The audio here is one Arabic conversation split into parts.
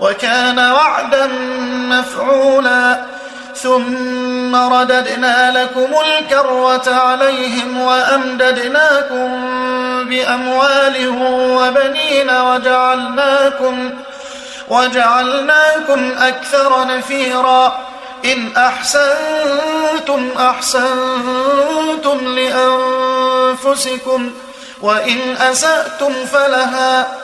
وكان وعدا مفعولا. ثم رددنا لكم الكرة عليهم وأمددناكم بأموال وبنين وجعلناكم وجعلناكم أكثر نفيرا. إن أحسنتم أحسنتم لأنفسكم وإن أسأتم فلها.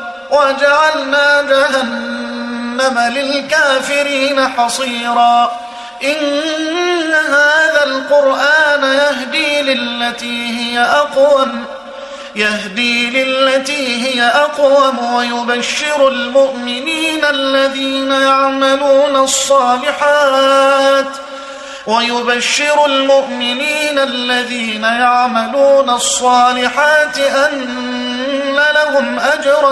وجعلنا جهنم للكافرين حصيرا. إن هذا القرآن يهدي للتي هي أقوم يهدي للتي هي أقوم ويبشر المؤمنين الذين يعملون الصالحات ويبشر المؤمنين الذين يعملون الصالحات أن لهم أجرا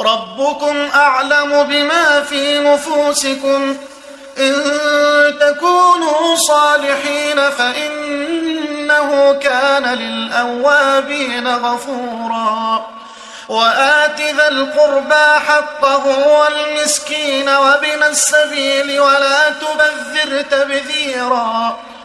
ربكم أعلم بما في نفوسكم. إن تكونوا صالحين فإنه كان للأوابين غفورا. وآت ذا القربى حقه والمسكين وابن السبيل ولا تبذر تبذيرا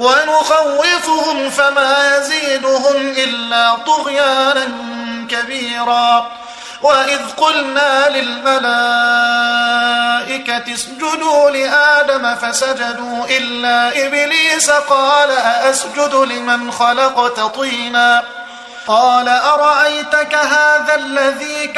ونخوفهم فما يزيدهم إلا طغيانا كبيرا. وإذ قلنا للملائكة اسجدوا لآدم فسجدوا إلا إبليس قال أأسجد لمن خلقت طيناً. قال أرأيتك هذا الذي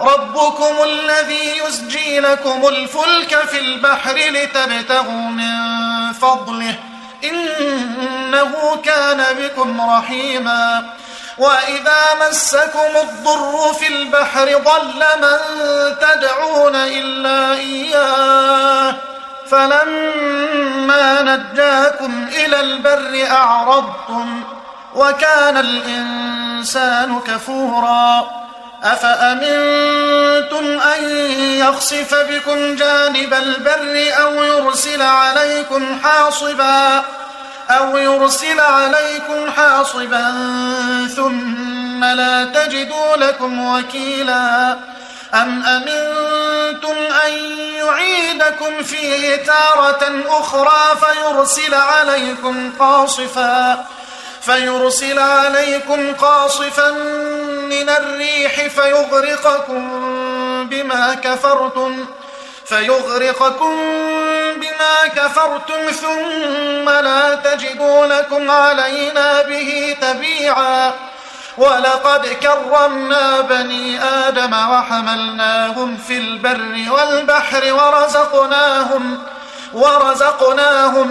ربكم الذي يسجي لكم الفلك في البحر لتبتغوا من فضله. إنه كان بكم رحيما. وإذا مسكم الضر في البحر ضل من تدعون إلا إياه. فلما نجاكم إلى البر أعرضتم. وكان الإنسان كفوراً. أفأمنتم أن يخسف بكم جانب البر أو يرسل عليكم حاصبا أو يرسل عليكم حاصبا ثم لا تجدوا لكم وكيلا أم أمنتم أن يعيدكم فيه تارة أخرى فيرسل عليكم قاصفا فيرسل عليكم قاصفا من الريح فيغرقكم بما كفرتم فيغرقكم بما كفرتم ثم لا تجدوا لكم علينا به تبيعا. ولقد كرمنا بني آدم وحملناهم في البر والبحر ورزقناهم ورزقناهم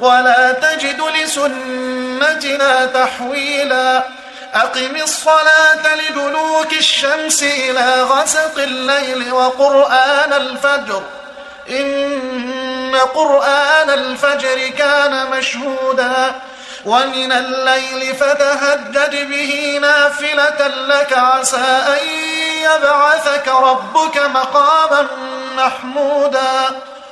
ولا تجد لسنتنا تحويلا. أقم الصلاة لدلوك الشمس إلى غسق الليل وقرآن الفجر. إن قرآن الفجر كان مشهودا. ومن الليل فتهجد به نافلة لك عسى أن يبعثك ربك مقاما محمودا.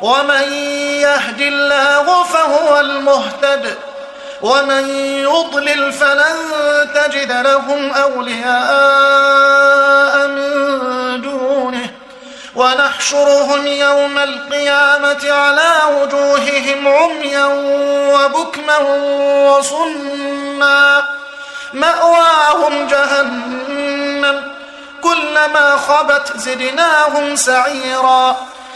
ومن يهد الله فهو المهتد. ومن يضلل فلن تجد لهم أولياء من دونه. ونحشرهم يوم القيامة على وجوههم عميا وبكما وصما. مأواهم جهنم. كلما خبت زدناهم سعيرا.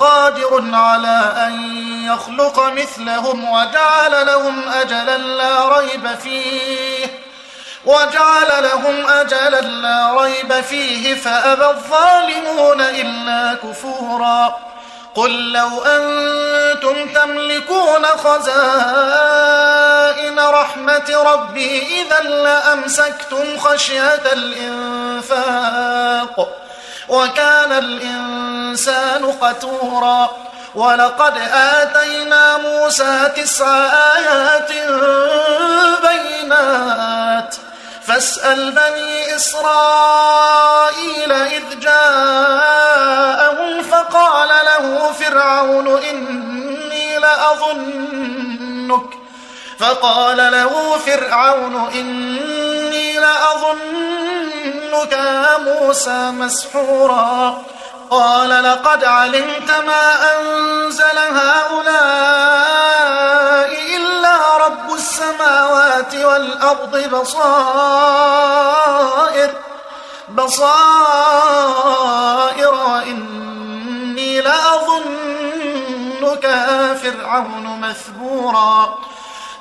قادر على أن يخلق مثلهم وجعل لهم أجلا لا ريب فيه. وجعل لهم أجلا لا ريب فيه فأبى الظالمون إلا كفورا. قل لو أنتم تملكون خزائن رحمة ربي إذا لأمسكتم خشية الإنفاق. وكان الإنسان قتورا. ولقد آتينا موسى تسع آيات بينات. فاسأل بني إسرائيل إذ جاءهم فقال له فرعون إني لأظنك. فقال له فرعون إني لأظنك يا موسى مسحورا. قال لقد علمت ما أنزل هؤلاء إلا رب السماوات والأرض بصائر. بصائر وإني لأظنك يا فرعون مثبورا.